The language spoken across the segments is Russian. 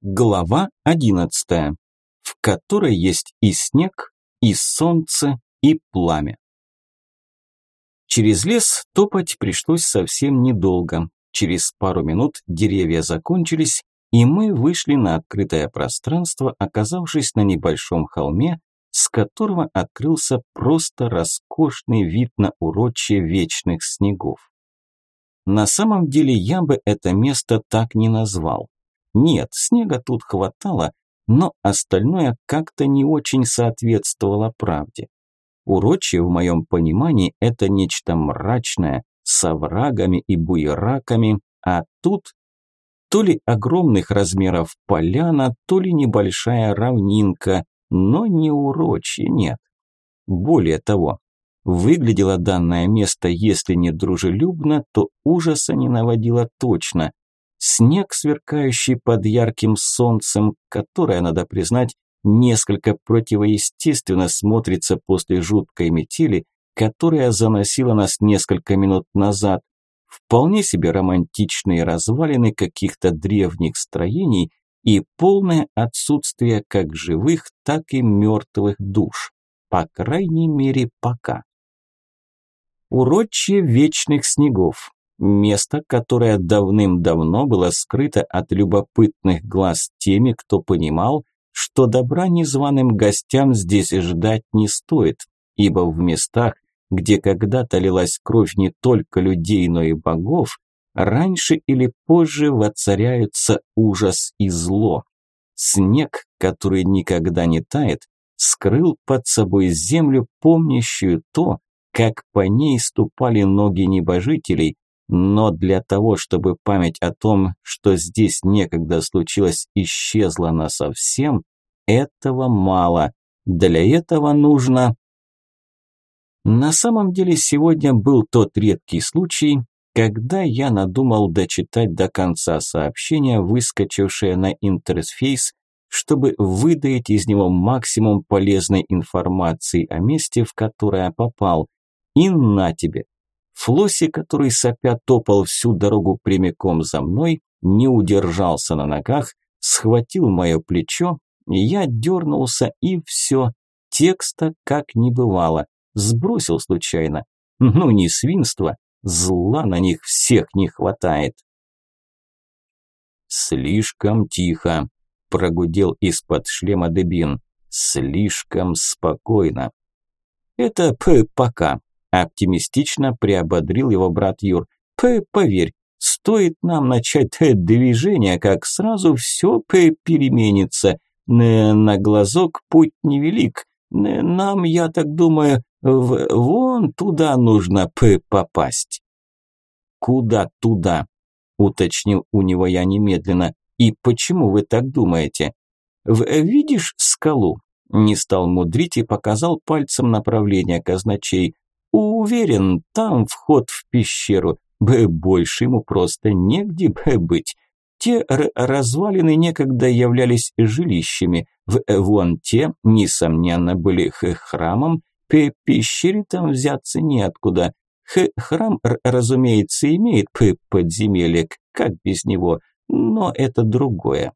Глава одиннадцатая, в которой есть и снег, и солнце, и пламя. Через лес топать пришлось совсем недолго. Через пару минут деревья закончились, и мы вышли на открытое пространство, оказавшись на небольшом холме, с которого открылся просто роскошный вид на урочье вечных снегов. На самом деле я бы это место так не назвал. Нет, снега тут хватало, но остальное как-то не очень соответствовало правде. Урочье, в моем понимании, это нечто мрачное, с оврагами и буераками, а тут то ли огромных размеров поляна, то ли небольшая равнинка, но не урочье, нет. Более того, выглядело данное место, если не дружелюбно, то ужаса не наводило точно. Снег, сверкающий под ярким солнцем, которое, надо признать, несколько противоестественно смотрится после жуткой метели, которая заносила нас несколько минут назад. Вполне себе романтичные развалины каких-то древних строений и полное отсутствие как живых, так и мертвых душ. По крайней мере, пока. Урочье вечных снегов. Место, которое давным-давно было скрыто от любопытных глаз теми, кто понимал, что добра незваным гостям здесь ждать не стоит, ибо в местах, где когда-то лилась кровь не только людей, но и богов, раньше или позже воцаряются ужас и зло. Снег, который никогда не тает, скрыл под собой землю, помнящую то, как по ней ступали ноги небожителей, но для того, чтобы память о том, что здесь некогда случилось, исчезла насовсем, этого мало. Для этого нужно... На самом деле сегодня был тот редкий случай, когда я надумал дочитать до конца сообщение, выскочившее на интерфейс, чтобы выдать из него максимум полезной информации о месте, в которое попал. И на тебе, Флосси, который сопя топал всю дорогу прямиком за мной, не удержался на ногах, схватил мое плечо, я дернулся и все, текста как не бывало, сбросил случайно. Ну не свинство, зла на них всех не хватает. «Слишком тихо», – прогудел из-под шлема Дебин. «Слишком спокойно». «Это пока», Оптимистично приободрил его брат Юр. П поверь, стоит нам начать движение, как сразу все переменится. На глазок путь невелик. Нам, я так думаю, в вон туда нужно п попасть. Куда туда? Уточнил у него я немедленно. И почему вы так думаете? В, видишь скалу? Не стал мудрить и показал пальцем направление казначей. Уверен, там вход в пещеру. Б больше ему просто негде бы быть. Те развалины некогда являлись жилищами. В вон те, несомненно, были храмом. П пещере там взяться неоткуда. Х храм, разумеется, имеет п подземелье, как без него, но это другое.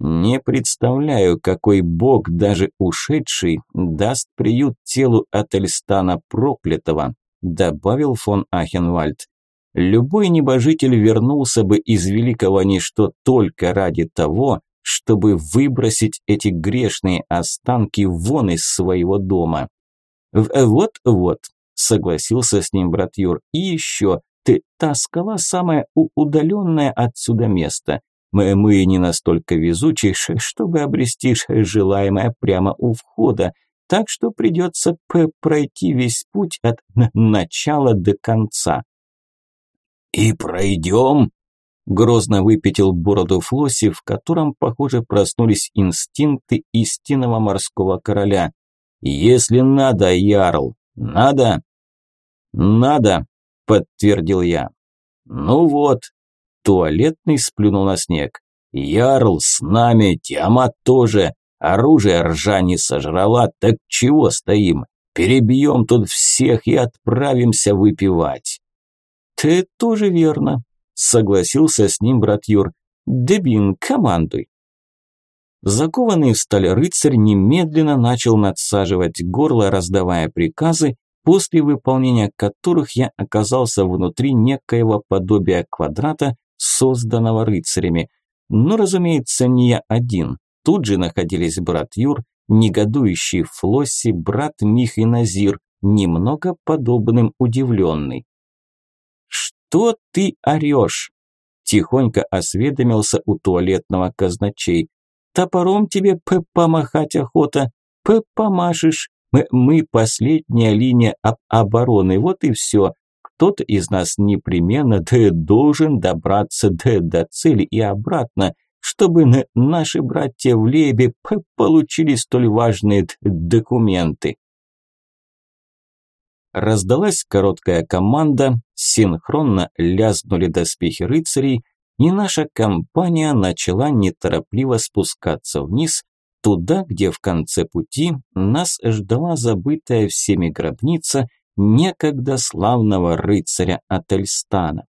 Не представляю, какой бог, даже ушедший, даст приют телу от Эльстана проклятого, добавил фон Ахенвальд. Любой небожитель вернулся бы из великого ничто только ради того, чтобы выбросить эти грешные останки вон из своего дома. Вот-вот, согласился с ним брат Юр. И еще, ты та скала самая удаленная отсюда место. Мы, мы не настолько везучие, чтобы обрести желаемое прямо у входа, так что придется пройти весь путь от начала до конца. «И пройдем?» – грозно выпятил бороду Флосси, в котором, похоже, проснулись инстинкты истинного морского короля. «Если надо, Ярл, надо?» «Надо», – подтвердил я. «Ну вот, Туалетный сплюнул на снег. «Ярл с нами, Тиамат тоже. Оружие ржа не сожрала, так чего стоим? Перебьем тут всех и отправимся выпивать». «Ты тоже верно», – согласился с ним брат Юр. Дебин, командуй. Закованный в сталь рыцарь немедленно начал надсаживать горло, раздавая приказы, после выполнения которых я оказался внутри некоего подобия квадрата, созданного рыцарями. Но, разумеется, не я один. Тут же находились брат Юр, негодующий Флосси, брат Мих и Назир, немного подобным удивленный. «Что ты орешь?» – тихонько осведомился у туалетного казначей. «Топором тебе п помахать охота, п помашешь. Мы, мы последняя линия об обороны, вот и все. Кто-то из нас непременно да, должен добраться да, до цели и обратно, чтобы наши братья в Лебе получили столь важные документы. Раздалась короткая команда, синхронно лязгнули доспехи рыцарей, и наша компания начала неторопливо спускаться вниз, туда, где в конце пути нас ждала забытая всеми гробница некогда славного рыцаря Ательстана.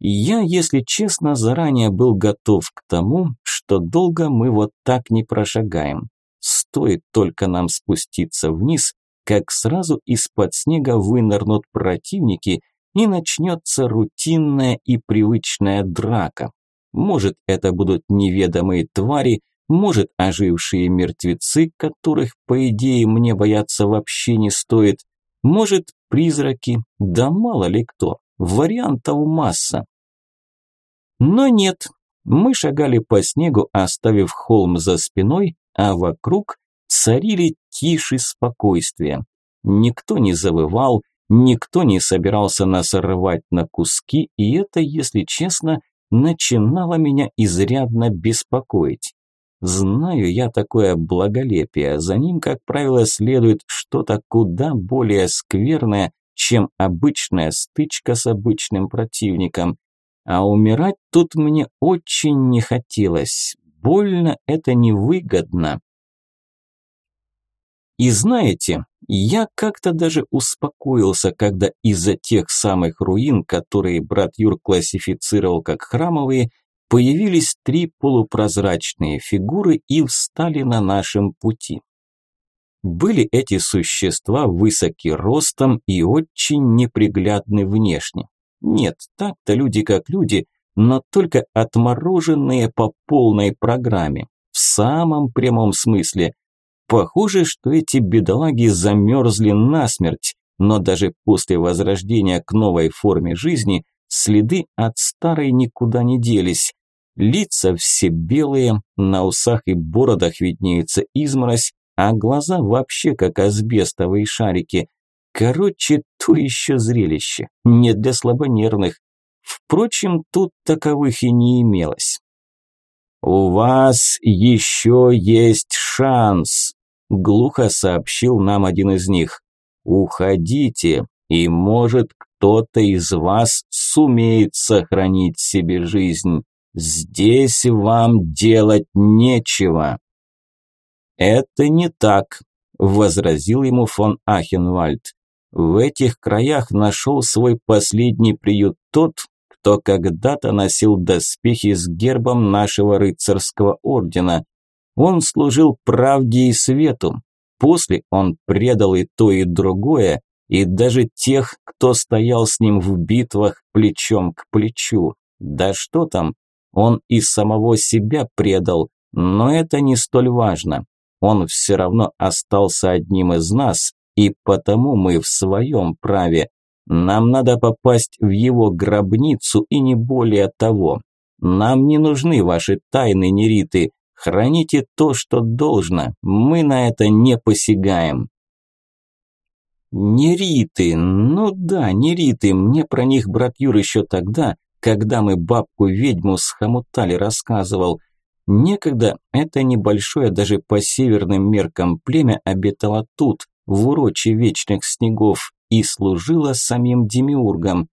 Я, если честно, заранее был готов к тому, что долго мы вот так не прошагаем. Стоит только нам спуститься вниз, как сразу из-под снега вынырнут противники и начнется рутинная и привычная драка. Может, это будут неведомые твари, может, ожившие мертвецы, которых, по идее, мне бояться вообще не стоит, может, призраки, да мало ли кто, вариантов масса. Но нет, мы шагали по снегу, оставив холм за спиной, а вокруг царили тишь и спокойствие. Никто не завывал, никто не собирался нас рвать на куски, и это, если честно, начинало меня изрядно беспокоить. Знаю я такое благолепие, за ним, как правило, следует что-то куда более скверное, чем обычная стычка с обычным противником. А умирать тут мне очень не хотелось. Больно это невыгодно. И знаете, я как-то даже успокоился, когда из-за тех самых руин, которые брат Юр классифицировал как храмовые, появились три полупрозрачные фигуры и встали на нашем пути. Были эти существа высоки ростом и очень неприглядны внешне. Нет, так-то люди как люди, но только отмороженные по полной программе, в самом прямом смысле. Похоже, что эти бедолаги замерзли насмерть, но даже после возрождения к новой форме жизни Следы от старой никуда не делись. Лица все белые, на усах и бородах виднеется изморозь, а глаза вообще как асбестовые шарики. Короче, то еще зрелище, не для слабонервных. Впрочем, тут таковых и не имелось. «У вас еще есть шанс», – глухо сообщил нам один из них. «Уходите, и, может, кто-то из вас сумеет сохранить себе жизнь. Здесь вам делать нечего. Это не так, возразил ему фон Ахенвальд. В этих краях нашел свой последний приют тот, кто когда-то носил доспехи с гербом нашего рыцарского ордена. Он служил правде и свету. После он предал и то, и другое, и даже тех, кто стоял с ним в битвах плечом к плечу. Да что там, он и самого себя предал, но это не столь важно. Он все равно остался одним из нас, и потому мы в своем праве. Нам надо попасть в его гробницу и не более того. Нам не нужны ваши тайны, нериты. Храните то, что должно. Мы на это не посягаем. Нериты, ну да, нериты, мне про них брат Юр еще тогда, когда мы бабку-ведьму схомутали, рассказывал. Некогда это небольшое даже по северным меркам племя обитало тут, в уроче вечных снегов, и служило самим демиургам.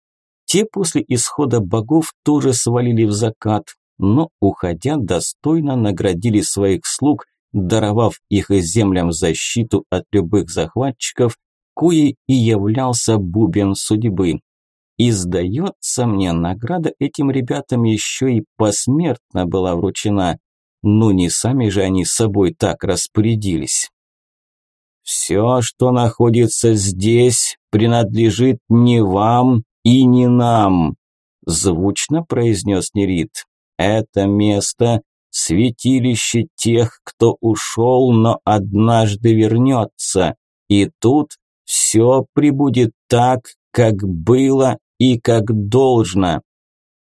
Те после исхода богов тоже свалили в закат, но, уходя, достойно наградили своих слуг, даровав их землям защиту от любых захватчиков коей и являлся бубен судьбы. И сдается мне, награда этим ребятам еще и посмертно была вручена. Ну не сами же они собой так распорядились. Все, что находится здесь, принадлежит не вам и не нам, звучно произнес Нерит. Это место – святилище тех, кто ушел, но однажды вернется. И тут все прибудет так, как было и как должно.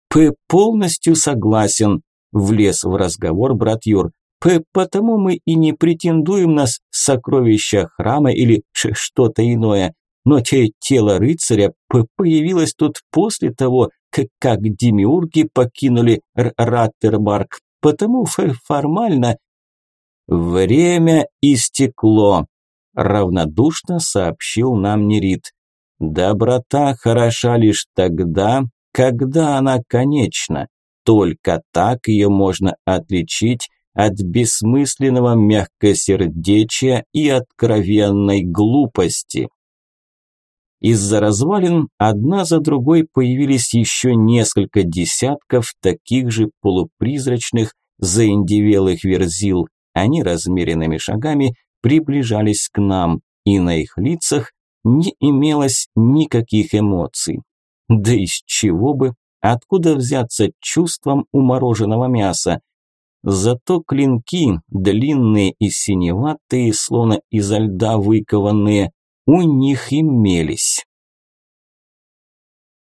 П полностью согласен, влез в разговор брат Юр. П потому мы и не претендуем на сокровища храма или что-то иное. Но те тело рыцаря появилось тут после того, как демиурги покинули Раттербарк, потому формально время истекло, равнодушно сообщил нам Нерит. Доброта хороша лишь тогда, когда она конечна. Только так ее можно отличить от бессмысленного мягкосердечия и откровенной глупости. Из-за развалин одна за другой появились еще несколько десятков таких же полупризрачных, заиндевелых верзил. Они размеренными шагами приближались к нам, и на их лицах не имелось никаких эмоций. Да из чего бы, откуда взяться чувством умороженного мяса? Зато клинки, длинные и синеватые, словно изо льда выкованные, у них имелись.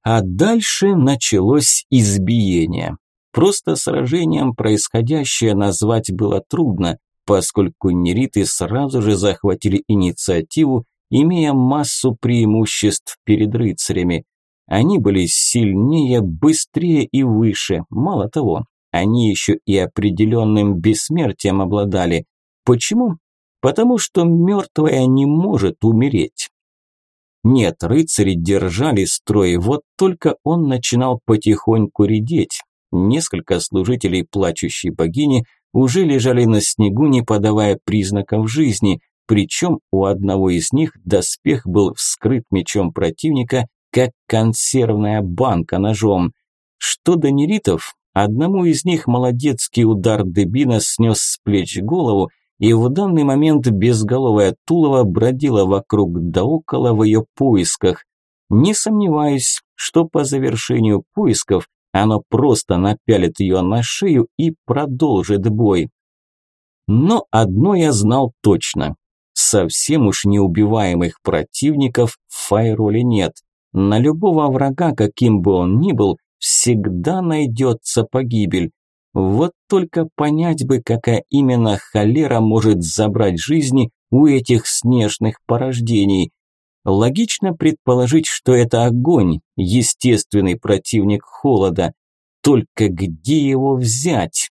А дальше началось избиение. Просто сражением происходящее назвать было трудно, поскольку нериты сразу же захватили инициативу, имея массу преимуществ перед рыцарями. Они были сильнее, быстрее и выше. Мало того, они еще и определенным бессмертием обладали. Почему? потому что мертвая не может умереть. Нет, рыцари держали строй, вот только он начинал потихоньку редеть. Несколько служителей плачущей богини уже лежали на снегу, не подавая признаков жизни, причем у одного из них доспех был вскрыт мечом противника, как консервная банка ножом. Что до неритов, одному из них молодецкий удар дебина снес с плеч голову, и в данный момент безголовое Тулова бродило вокруг да около в ее поисках. Не сомневаюсь, что по завершению поисков оно просто напялит ее на шею и продолжит бой. Но одно я знал точно. Совсем уж неубиваемых противников в Файроле нет. На любого врага, каким бы он ни был, всегда найдется погибель. Вот только понять бы, какая именно холера может забрать жизни у этих снежных порождений. Логично предположить, что это огонь, естественный противник холода. Только где его взять?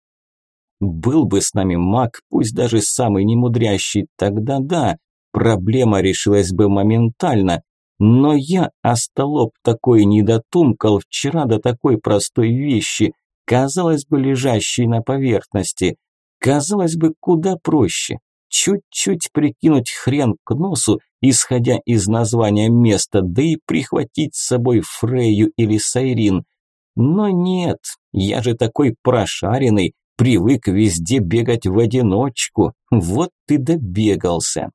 Был бы с нами маг, пусть даже самый немудрящий, тогда да, проблема решилась бы моментально. Но я, остолоп такой, недотумкал вчера до такой простой вещи – казалось бы, лежащей на поверхности. Казалось бы, куда проще. Чуть-чуть прикинуть хрен к носу, исходя из названия места, да и прихватить с собой Фрейю или Сайрин. Но нет, я же такой прошаренный, привык везде бегать в одиночку. Вот ты добегался.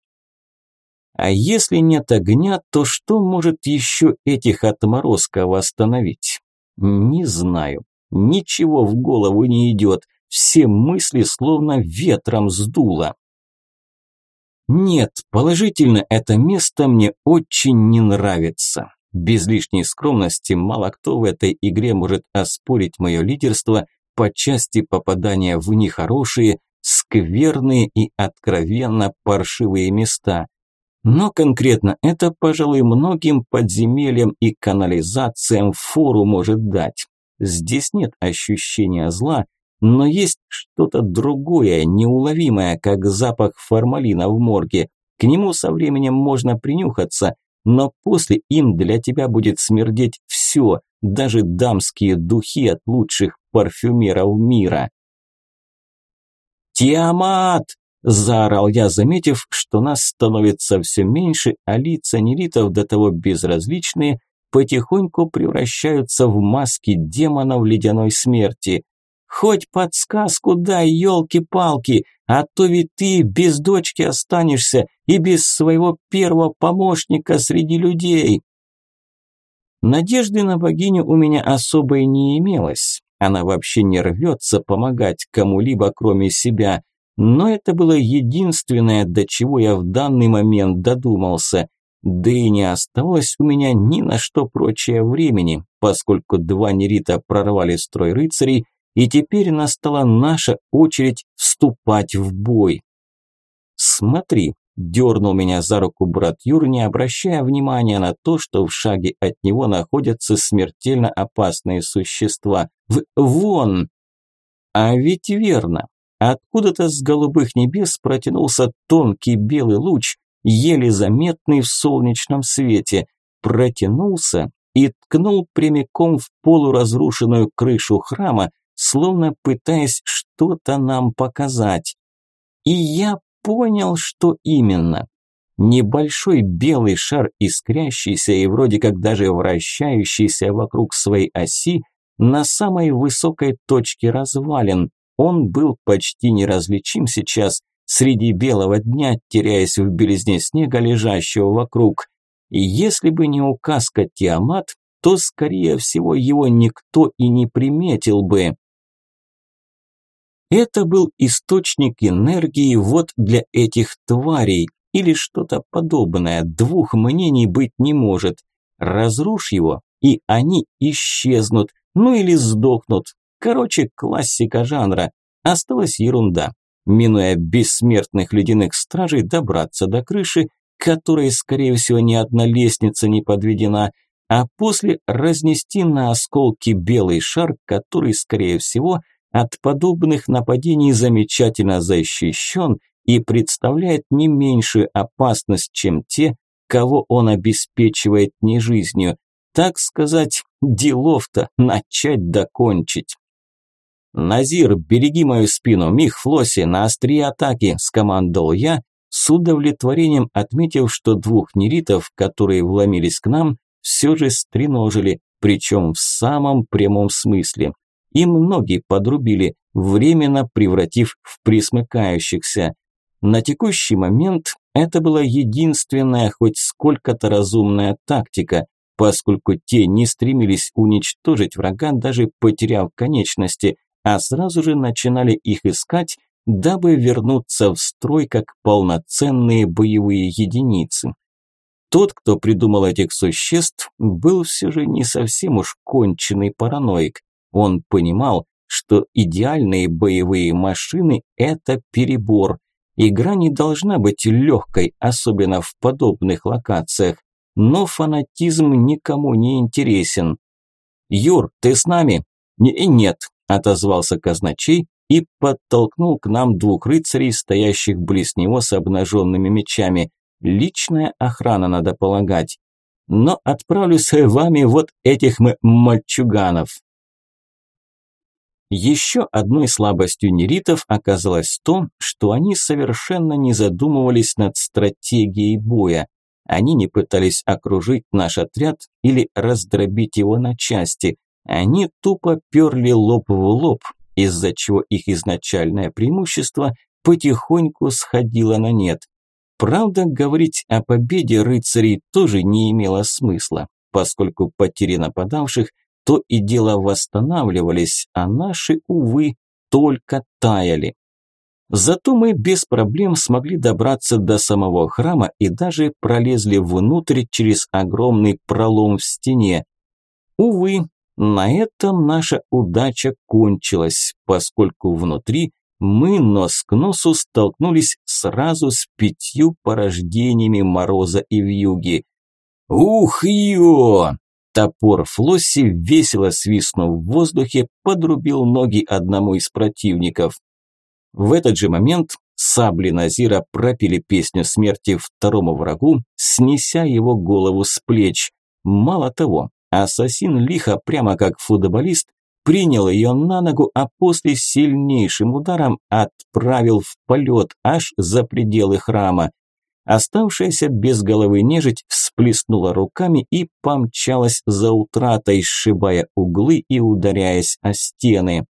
А если нет огня, то что может еще этих отморозков остановить? Не знаю. Ничего в голову не идет, все мысли словно ветром сдуло. Нет, положительно, это место мне очень не нравится. Без лишней скромности мало кто в этой игре может оспорить мое лидерство по части попадания в нехорошие, скверные и откровенно паршивые места. Но конкретно это, пожалуй, многим подземельям и канализациям фору может дать. Здесь нет ощущения зла, но есть что-то другое, неуловимое, как запах формалина в морге. К нему со временем можно принюхаться, но после им для тебя будет смердеть все, даже дамские духи от лучших парфюмеров мира. «Тиамат!» – заорал я, заметив, что нас становится все меньше, а лица неритов до того безразличные, потихоньку превращаются в маски демонов ледяной смерти. Хоть подсказку дай, елки-палки, а то ведь ты без дочки останешься и без своего первого помощника среди людей. Надежды на богиню у меня особой не имелось. Она вообще не рвется помогать кому-либо, кроме себя. Но это было единственное, до чего я в данный момент додумался. Да и не оставалось у меня ни на что прочее времени, поскольку два нерита прорвали строй рыцарей, и теперь настала наша очередь вступать в бой. «Смотри», – дернул меня за руку брат Юр, не обращая внимания на то, что в шаге от него находятся смертельно опасные существа. В «Вон!» А ведь верно. Откуда-то с голубых небес протянулся тонкий белый луч, еле заметный в солнечном свете, протянулся и ткнул прямиком в полуразрушенную крышу храма, словно пытаясь что-то нам показать. И я понял, что именно. Небольшой белый шар, искрящийся и вроде как даже вращающийся вокруг своей оси, на самой высокой точке развалин. Он был почти неразличим сейчас среди белого дня, теряясь в белизне снега, лежащего вокруг. И если бы не указка Тиамат, то, скорее всего, его никто и не приметил бы. Это был источник энергии вот для этих тварей, или что-то подобное, двух мнений быть не может. Разрушь его, и они исчезнут, ну или сдохнут. Короче, классика жанра. Осталась ерунда. Минуя бессмертных ледяных стражей, добраться до крыши, которой, скорее всего, ни одна лестница не подведена, а после разнести на осколки белый шар, который, скорее всего, от подобных нападений замечательно защищен и представляет не меньшую опасность, чем те, кого он обеспечивает не жизнью. Так сказать, делов-то начать докончить. «Назир, береги мою спину, Мих Флосси, на острие атаки!» – скомандовал я, с удовлетворением отметив, что двух неритов, которые вломились к нам, все же стреножили, причем в самом прямом смысле. Им ноги подрубили, временно превратив в присмыкающихся. На текущий момент это была единственная хоть сколько-то разумная тактика, поскольку те не стремились уничтожить врага, даже потеряв конечности, а сразу же начинали их искать, дабы вернуться в строй как полноценные боевые единицы. Тот, кто придумал этих существ, был все же не совсем уж конченый параноик. Он понимал, что идеальные боевые машины – это перебор. Игра не должна быть легкой, особенно в подобных локациях но фанатизм никому не интересен. «Юр, ты с нами?» Не, «Нет», – отозвался казначей и подтолкнул к нам двух рыцарей, стоящих близ него с обнаженными мечами. Личная охрана, надо полагать. Но отправлю с вами вот этих мальчуганов. Еще одной слабостью неритов оказалось то, что они совершенно не задумывались над стратегией боя. Они не пытались окружить наш отряд или раздробить его на части. Они тупо перли лоб в лоб, из-за чего их изначальное преимущество потихоньку сходило на нет. Правда, говорить о победе рыцарей тоже не имело смысла, поскольку потери нападавших то и дело восстанавливались, а наши, увы, только таяли. Зато мы без проблем смогли добраться до самого храма и даже пролезли внутрь через огромный пролом в стене. Увы, на этом наша удача кончилась, поскольку внутри мы нос к носу столкнулись сразу с пятью порождениями мороза и вьюги. «Ух, ё!» Топор Флосси, весело свистнув в воздухе, подрубил ноги одному из противников. В этот же момент сабли Назира пропили песню смерти второму врагу, снеся его голову с плеч. Мало того, ассасин лихо, прямо как футболист, принял ее на ногу, а после сильнейшим ударом отправил в полет аж за пределы храма. Оставшаяся без головы нежить всплеснула руками и помчалась за утратой, сшибая углы и ударяясь о стены.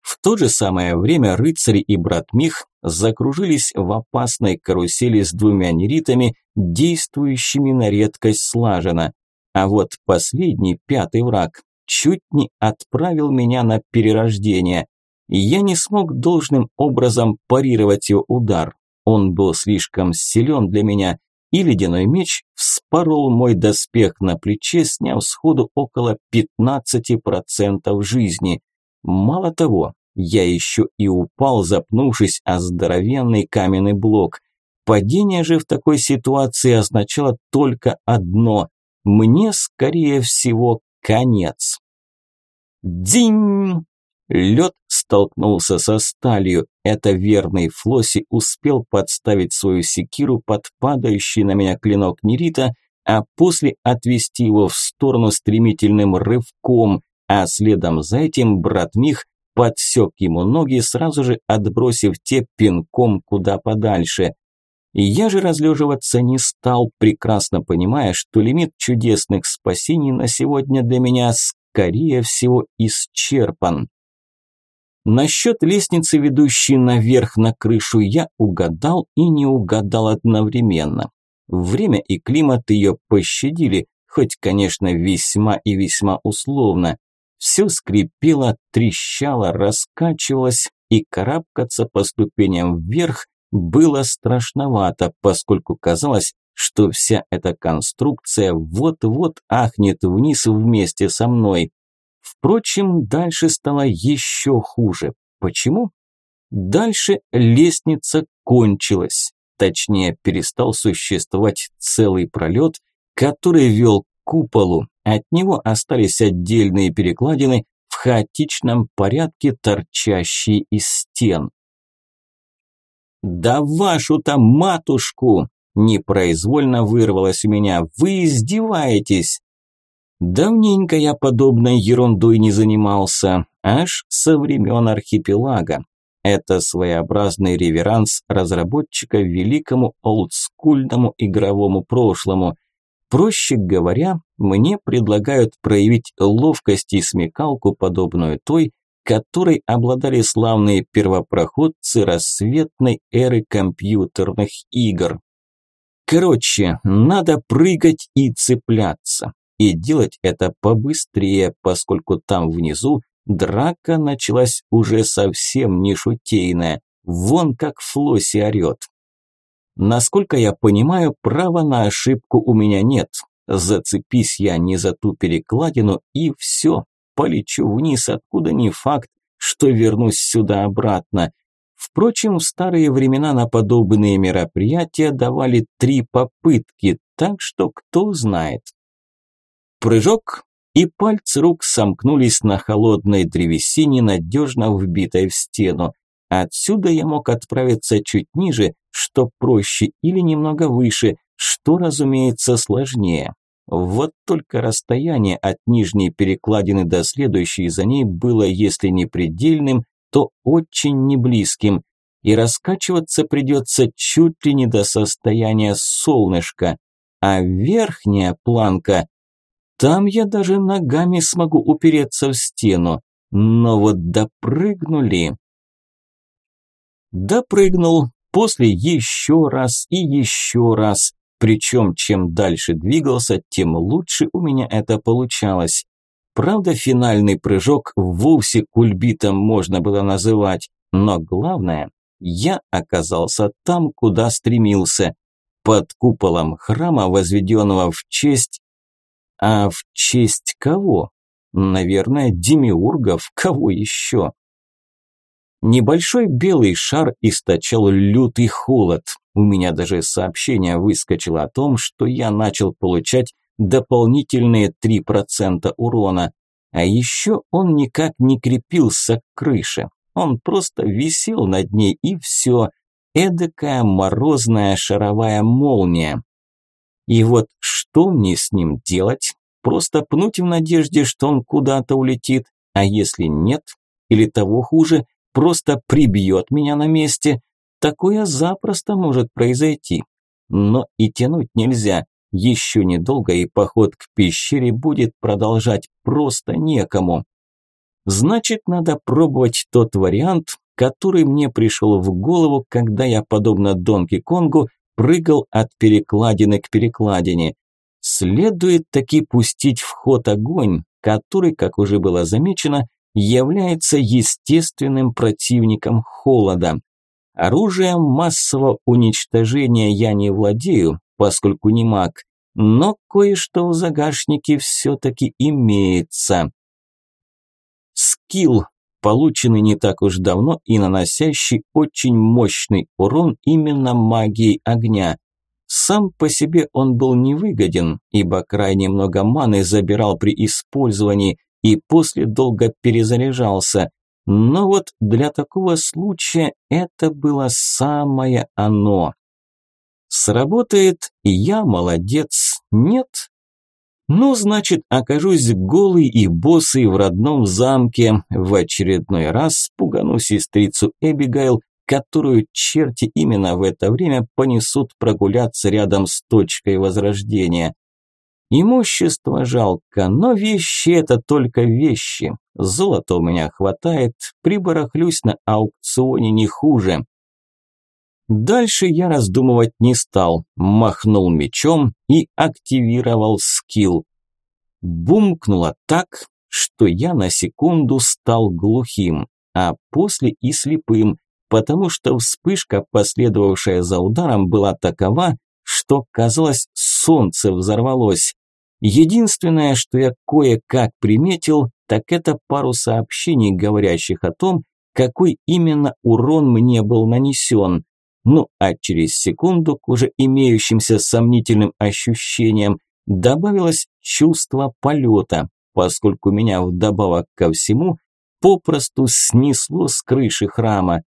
В то же самое время рыцари и брат Мих закружились в опасной карусели с двумя неритами, действующими на редкость слаженно. А вот последний, пятый враг, чуть не отправил меня на перерождение. Я не смог должным образом парировать его удар. Он был слишком силен для меня, и ледяной меч вспорол мой доспех на плече, сняв сходу около 15% жизни. Мало того, я еще и упал, запнувшись о здоровенный каменный блок. Падение же в такой ситуации означало только одно – мне, скорее всего, конец. Динь! Лед столкнулся со сталью. Это верный Флосси успел подставить свою секиру под падающий на меня клинок Нерита, а после отвести его в сторону стремительным рывком, а следом за этим брат Мих подсек ему ноги, сразу же отбросив те пинком куда подальше. Я же разлеживаться не стал, прекрасно понимая, что лимит чудесных спасений на сегодня для меня, скорее всего, исчерпан. Насчет лестницы, ведущей наверх на крышу, я угадал и не угадал одновременно. Время и климат ее пощадили, хоть, конечно, весьма и весьма условно. Все скрипело, трещало, раскачивалось, и карабкаться по ступеням вверх было страшновато, поскольку казалось, что вся эта конструкция вот-вот ахнет вниз вместе со мной. Впрочем, дальше стало еще хуже. Почему? Дальше лестница кончилась. Точнее, перестал существовать целый пролет, который вел к куполу, от него остались отдельные перекладины в хаотичном порядке, торчащие из стен. «Да вашу-то матушку!» – непроизвольно вырвалось у меня. «Вы издеваетесь!» Давненько я подобной ерундой не занимался, аж со времен архипелага. Это своеобразный реверанс разработчика великому олдскульному игровому прошлому – Проще говоря, мне предлагают проявить ловкость и смекалку, подобную той, которой обладали славные первопроходцы рассветной эры компьютерных игр. Короче, надо прыгать и цепляться. И делать это побыстрее, поскольку там внизу драка началась уже совсем не шутейная. Вон как Флосси орёт. Насколько я понимаю, права на ошибку у меня нет. Зацепись я не за ту перекладину и все, полечу вниз, откуда не факт, что вернусь сюда обратно. Впрочем, в старые времена на подобные мероприятия давали три попытки, так что кто знает. Прыжок, и пальцы рук сомкнулись на холодной древесине, надежно вбитой в стену. Отсюда я мог отправиться чуть ниже, что проще, или немного выше, что, разумеется, сложнее. Вот только расстояние от нижней перекладины до следующей за ней было, если не предельным, то очень неблизким, и раскачиваться придется чуть ли не до состояния солнышка, а верхняя планка, там я даже ногами смогу упереться в стену, но вот допрыгнули. Допрыгнул, после еще раз и еще раз. Причем, чем дальше двигался, тем лучше у меня это получалось. Правда, финальный прыжок вовсе кульбитом можно было называть, но главное, я оказался там, куда стремился, под куполом храма, возведенного в честь... А в честь кого? Наверное, демиургов, кого еще? Небольшой белый шар источал лютый холод. У меня даже сообщение выскочило о том, что я начал получать дополнительные 3% урона. А еще он никак не крепился к крыше. Он просто висел над ней и все. Эдакая морозная шаровая молния. И вот что мне с ним делать? Просто пнуть в надежде, что он куда-то улетит? А если нет? Или того хуже, просто прибьет меня на месте. Такое запросто может произойти. Но и тянуть нельзя. Еще недолго и поход к пещере будет продолжать просто некому. Значит, надо пробовать тот вариант, который мне пришел в голову, когда я, подобно Донки Конгу, прыгал от перекладины к перекладине. Следует таки пустить в ход огонь, который, как уже было замечено, является естественным противником холода. Оружием массового уничтожения я не владею, поскольку не маг, но кое-что в загашнике все-таки имеется. Скилл, полученный не так уж давно и наносящий очень мощный урон именно магией огня. Сам по себе он был невыгоден, ибо крайне много маны забирал при использовании и после долго перезаряжался, но вот для такого случая это было самое оно. Сработает, я молодец, нет? Ну, значит, окажусь голый и босый в родном замке, в очередной раз пугану сестрицу Эбигайл, которую черти именно в это время понесут прогуляться рядом с точкой возрождения. Имущество жалко, но вещи это только вещи. Золота у меня хватает, прибарахлюсь на аукционе не хуже. Дальше я раздумывать не стал, махнул мечом и активировал скилл. Бумкнуло так, что я на секунду стал глухим, а после и слепым, потому что вспышка, последовавшая за ударом, была такова, что, казалось, солнце взорвалось. Единственное, что я кое-как приметил, так это пару сообщений, говорящих о том, какой именно урон мне был нанесен. Ну а через секунду к уже имеющимся сомнительным ощущениям добавилось чувство полета, поскольку меня вдобавок ко всему попросту снесло с крыши храма.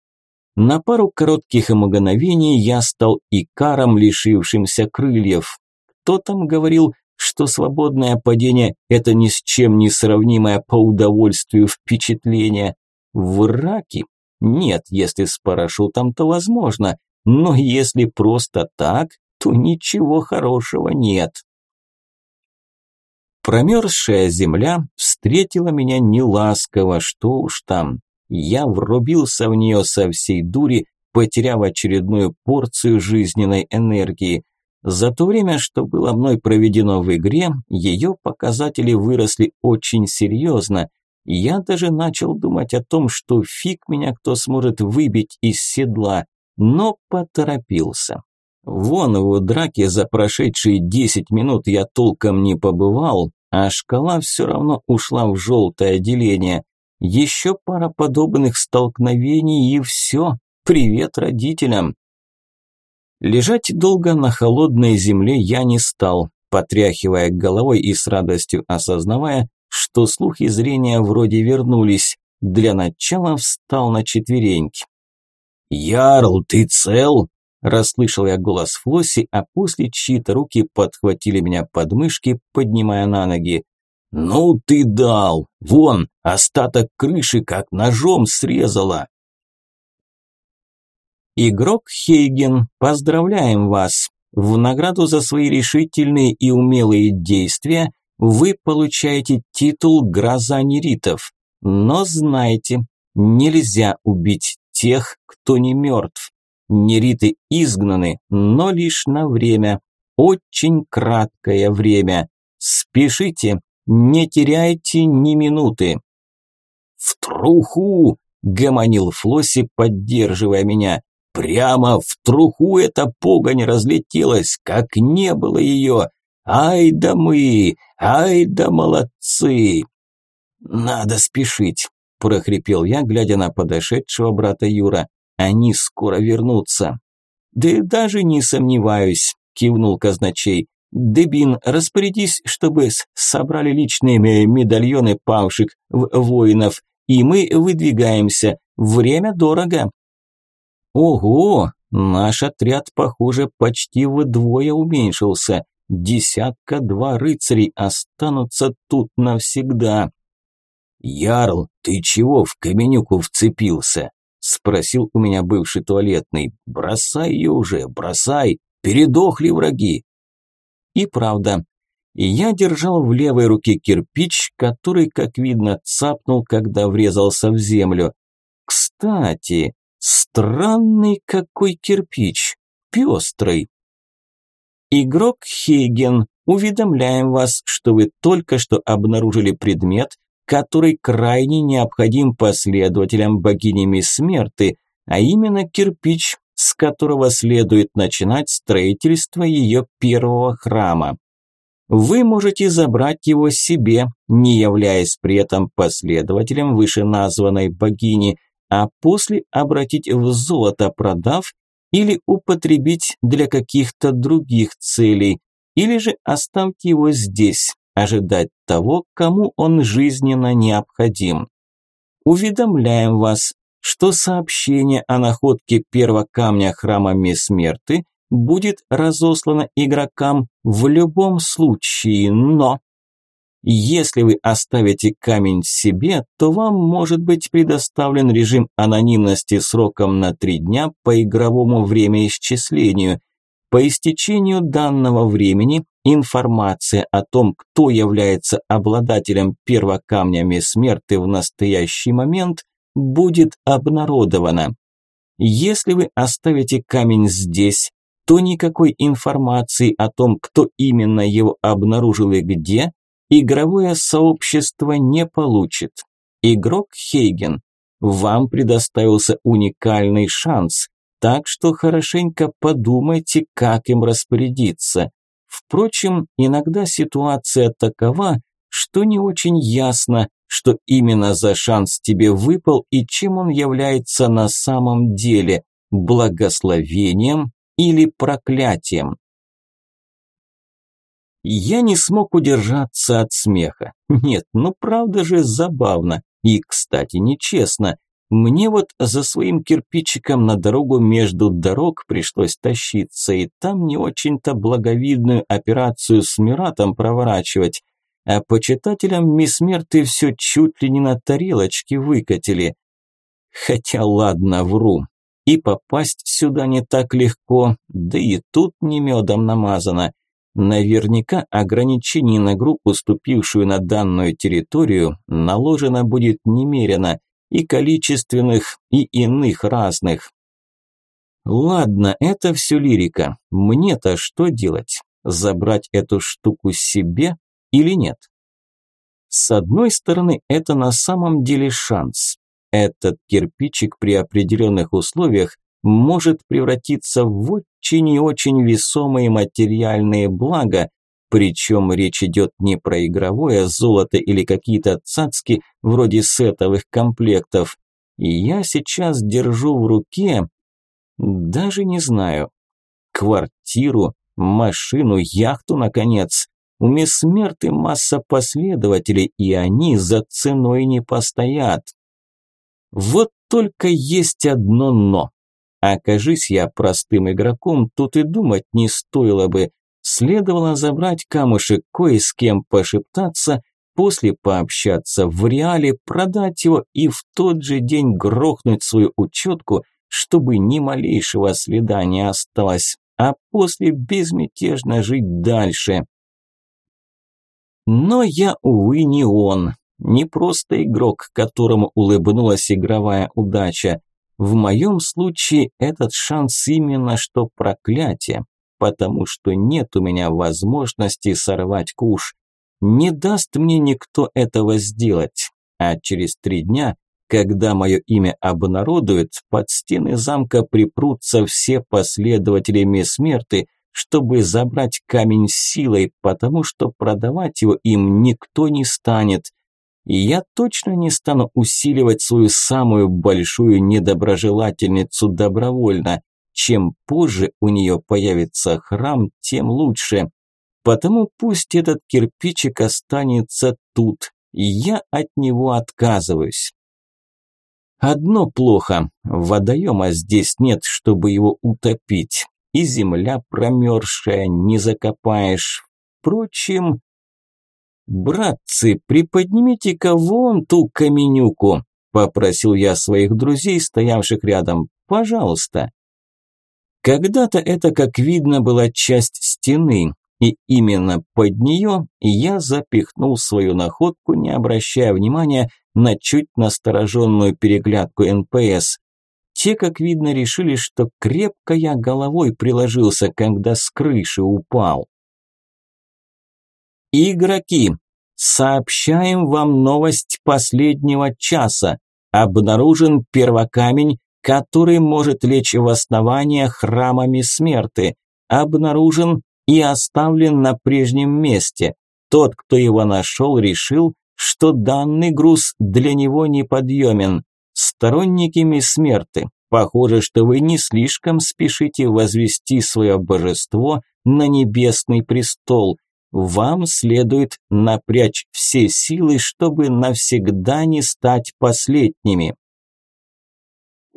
На пару коротких мгновений я стал икаром, лишившимся крыльев. Кто там говорил, что свободное падение – это ни с чем не сравнимое по удовольствию впечатление. В раке? Нет, если с парашютом, то возможно, но если просто так, то ничего хорошего нет. Промерзшая земля встретила меня неласково, что уж там. Я врубился в нее со всей дури, потеряв очередную порцию жизненной энергии – за то время, что было мной проведено в игре, ее показатели выросли очень серьезно. Я даже начал думать о том, что фиг меня кто сможет выбить из седла, но поторопился. Вон в драке за прошедшие 10 минут я толком не побывал, а шкала все равно ушла в желтое деление. Еще пара подобных столкновений и все. Привет родителям. Лежать долго на холодной земле я не стал, потряхивая головой и с радостью осознавая, что слух и зрение вроде вернулись. Для начала встал на четвереньки. «Ярл, ты цел?» – расслышал я голос Флосси, а после чьи-то руки подхватили меня под мышки, поднимая на ноги. «Ну ты дал! Вон, остаток крыши как ножом срезала!» Игрок Хейген, поздравляем вас! В награду за свои решительные и умелые действия вы получаете титул «Гроза неритов». Но знайте, нельзя убить тех, кто не мертв. Нериты изгнаны, но лишь на время. Очень краткое время. Спешите, не теряйте ни минуты. «В труху!» – гомонил Флосси, поддерживая меня. Прямо в труху эта погонь разлетелась, как не было ее. Ай да мы, ай да молодцы. Надо спешить, прохрипел я, глядя на подошедшего брата Юра. Они скоро вернутся. Да даже не сомневаюсь, кивнул казначей. Дебин, распорядись, чтобы собрали личные медальоны павших воинов, и мы выдвигаемся. Время дорого. Ого, наш отряд, похоже, почти вдвое уменьшился. Десятка-два рыцарей останутся тут навсегда. Ярл, ты чего в каменюку вцепился? Спросил у меня бывший туалетный. Бросай ее уже, бросай, передохли враги. И правда, я держал в левой руке кирпич, который, как видно, цапнул, когда врезался в землю. Кстати, странный какой кирпич, пестрый. Игрок Хейген, уведомляем вас, что вы только что обнаружили предмет, который крайне необходим последователям богинями смерти, а именно кирпич, с которого следует начинать строительство ее первого храма. Вы можете забрать его себе, не являясь при этом последователем вышеназванной богини, а после обратить в золото, продав или употребить для каких-то других целей, или же оставьте его здесь, ожидать того, кому он жизненно необходим. Уведомляем вас, что сообщение о находке первого камня храма Месмерты будет разослано игрокам в любом случае, но... Если вы оставите камень себе, то вам может быть предоставлен режим анонимности сроком на три дня по игровому времяисчислению. По истечению данного времени информация о том, кто является обладателем первого камня смерти в настоящий момент, будет обнародована. Если вы оставите камень здесь, то никакой информации о том, кто именно его обнаружил и где, игровое сообщество не получит. Игрок Хейген, вам предоставился уникальный шанс, так что хорошенько подумайте, как им распорядиться. Впрочем, иногда ситуация такова, что не очень ясно, что именно за шанс тебе выпал и чем он является на самом деле – благословением или проклятием. Я не смог удержаться от смеха. Нет, ну правда же забавно. И, кстати, нечестно. Мне вот за своим кирпичиком на дорогу между дорог пришлось тащиться, и там не очень-то благовидную операцию с Миратом проворачивать. А почитателям Мисмерты все чуть ли не на тарелочке выкатили. Хотя ладно, вру. И попасть сюда не так легко, да и тут не медом намазано. Наверняка ограничений на группу, ступившую на данную территорию, наложено будет немерено, и количественных, и иных разных. Ладно, это все лирика. Мне-то что делать? Забрать эту штуку себе или нет? С одной стороны, это на самом деле шанс. Этот кирпичик при определенных условиях может превратиться в очень и очень весомые материальные блага, причем речь идет не про игровое золото или какие-то цацки вроде сетовых комплектов. И я сейчас держу в руке, даже не знаю, квартиру, машину, яхту, наконец. У Месмерты масса последователей, и они за ценой не постоят. Вот только есть одно «но». Окажись я простым игроком, тут и думать не стоило бы. Следовало забрать камушек, кое с кем пошептаться, после пообщаться в реале, продать его и в тот же день грохнуть свою учетку, чтобы ни малейшего следа не осталось, а после безмятежно жить дальше. Но я, увы, не он. Не просто игрок, которому улыбнулась игровая удача. В моем случае этот шанс именно что проклятие, потому что нет у меня возможности сорвать куш. Не даст мне никто этого сделать. А через три дня, когда мое имя обнародуют, под стены замка припрутся все последователи Месмерты, чтобы забрать камень силой, потому что продавать его им никто не станет и я точно не стану усиливать свою самую большую недоброжелательницу добровольно. Чем позже у нее появится храм, тем лучше. Потому пусть этот кирпичик останется тут, и я от него отказываюсь. Одно плохо, водоема здесь нет, чтобы его утопить, и земля промерзшая, не закопаешь. Впрочем, «Братцы, приподнимите-ка вон ту каменюку!» попросил я своих друзей, стоявших рядом. Пожалуйста. Когда-то это, как видно, была часть стены, и именно под нее я запихнул свою находку, не обращая внимания на чуть настороженную переглядку НПС. Те, как видно, решили, что крепко я головой приложился, когда с крыши упал. Игроки, сообщаем вам новость последнего часа. Обнаружен первокамень, который может лечь в основание храмами смерти. Обнаружен и оставлен на прежнем месте. Тот, кто его нашел, решил, что данный груз для него неподъемен. Сторонники Смерты, похоже, что вы не слишком спешите возвести свое божество на небесный престол. Вам следует напрячь все силы, чтобы навсегда не стать последними.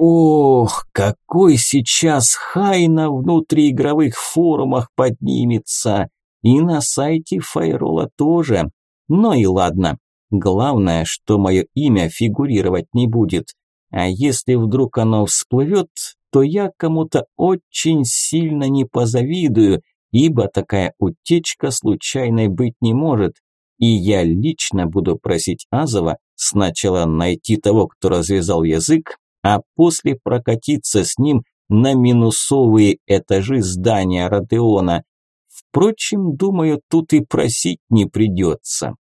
Ох, какой сейчас хай на внутриигровых форумах поднимется. И на сайте Файрола тоже. Но и ладно. Главное, что мое имя фигурировать не будет. А если вдруг оно всплывет, то я кому-то очень сильно не позавидую, ибо такая утечка случайной быть не может. И я лично буду просить Азова сначала найти того, кто развязал язык, а после прокатиться с ним на минусовые этажи здания Родеона. Впрочем, думаю, тут и просить не придется.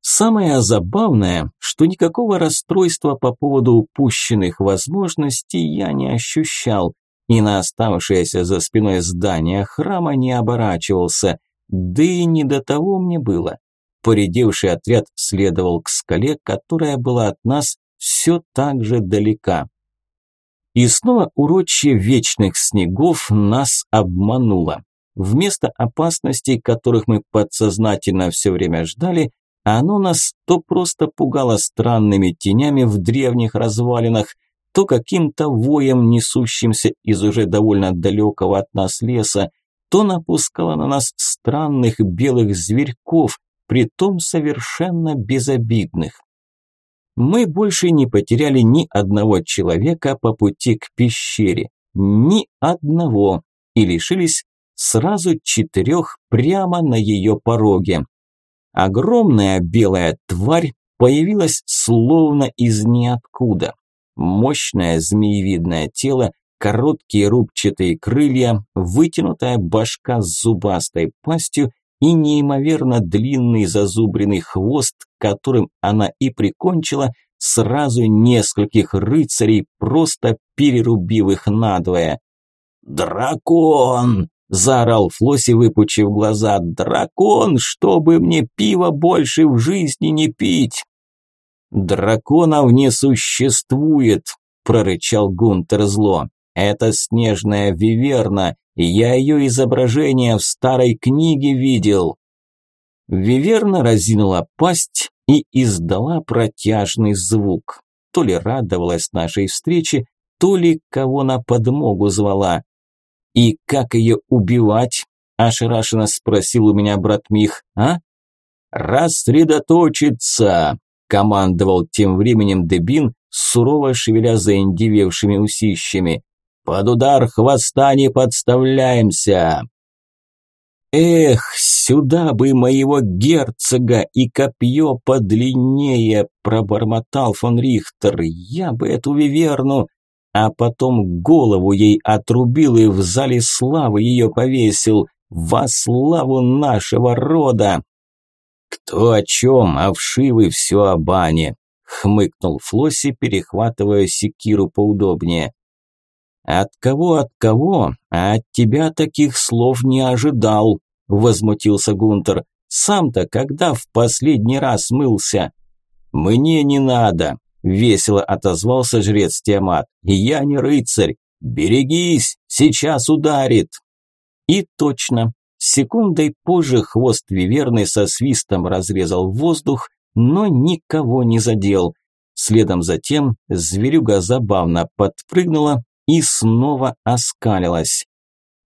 Самое забавное, что никакого расстройства по поводу упущенных возможностей я не ощущал, и на оставшееся за спиной здание храма не оборачивался, да и не до того мне было. Поредевший отряд следовал к скале, которая была от нас все так же далека. И снова урочье вечных снегов нас обмануло. Вместо опасностей, которых мы подсознательно все время ждали, оно нас то просто пугало странными тенями в древних развалинах, то каким-то воем, несущимся из уже довольно далекого от нас леса, то напускало на нас странных белых зверьков, притом совершенно безобидных мы больше не потеряли ни одного человека по пути к пещере. Ни одного. И лишились сразу четырех прямо на ее пороге. Огромная белая тварь появилась словно из ниоткуда. Мощное змеевидное тело, короткие рубчатые крылья, вытянутая башка с зубастой пастью и неимоверно длинный зазубренный хвост, которым она и прикончила сразу нескольких рыцарей, просто перерубив их надвое. «Дракон!» – заорал Флосси, выпучив глаза. «Дракон, чтобы мне пива больше в жизни не пить!» «Драконов не существует!» – прорычал Гунтер зло. «Это снежная виверна, я ее изображение в старой книге видел. Виверна разинула пасть и издала протяжный звук. То ли радовалась нашей встрече, то ли кого на подмогу звала. «И как ее убивать?» – ошарашенно спросил у меня брат Мих. «А?» «Рассредоточиться!» – командовал тем временем Дебин, сурово шевеля заиндевевшими усищами. Под удар хвоста не подставляемся. Эх, сюда бы моего герцога и копье подлиннее, пробормотал фон Рихтер. Я бы эту виверну, а потом голову ей отрубил и в зале славы ее повесил во славу нашего рода. Кто о чем, а вшивы все о бане, хмыкнул Флосси, перехватывая секиру поудобнее. «От кого, от кого? А от тебя таких слов не ожидал», – возмутился Гунтер. «Сам-то когда в последний раз мылся?» «Мне не надо», – весело отозвался жрец Тиамат. «Я не рыцарь. Берегись, сейчас ударит». И точно. Секундой позже хвост виверны со свистом разрезал воздух, но никого не задел. Следом затем зверюга забавно подпрыгнула и снова оскалилась.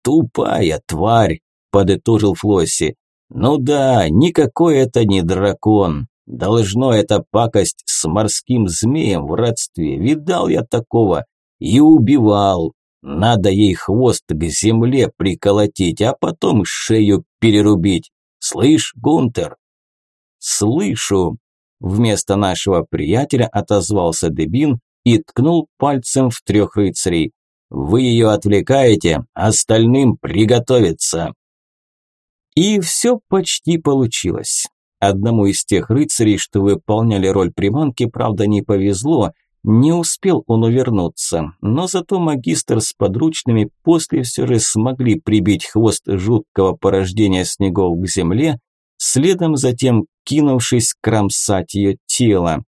«Тупая тварь!» – подытожил Флосси. «Ну да, никакой это не дракон. Должно эта пакость с морским змеем в родстве. Видал я такого. И убивал. Надо ей хвост к земле приколотить, а потом шею перерубить. Слышь, Гунтер? Слышу. Вместо нашего приятеля отозвался Дебин и ткнул пальцем в трех рыцарей. Вы ее отвлекаете, остальным приготовиться. И все почти получилось. Одному из тех рыцарей, что выполняли роль приманки, правда, не повезло, не успел он увернуться, но зато магистр с подручными после все же смогли прибить хвост жуткого порождения снегов к земле, следом затем кинувшись кромсать ее тело.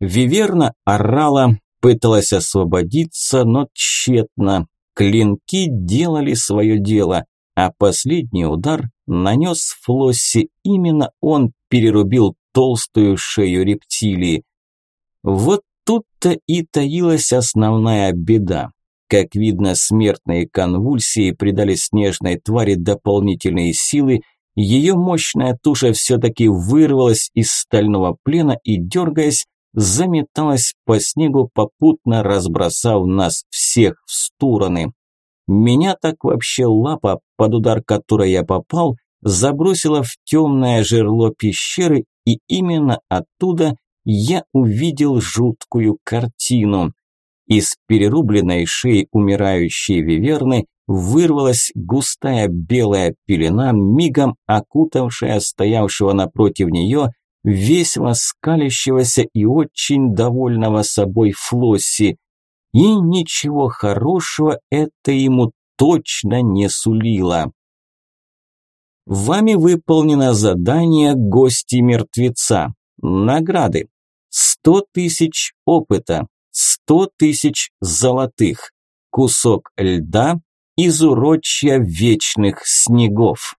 Виверна орала, пыталась освободиться, но тщетно. Клинки делали свое дело а последний удар нанес Флосси, именно он перерубил толстую шею рептилии. Вот тут-то и таилась основная беда. Как видно, смертные конвульсии придали снежной твари дополнительные силы, ее мощная туша все-таки вырвалась из стального плена и, дергаясь, заметалась по снегу, попутно разбросав нас всех в стороны. Меня так вообще лапа, под удар которой я попал, забросила в темное жерло пещеры, и именно оттуда я увидел жуткую картину. Из перерубленной шеи умирающей виверны вырвалась густая белая пелена, мигом окутавшая стоявшего напротив нее весело скалящегося и очень довольного собой Флосси. И ничего хорошего это ему точно не сулило. Вами выполнено задание «Гости мертвеца». Награды. 100 тысяч опыта, 100 тысяч золотых, кусок льда из вечных снегов.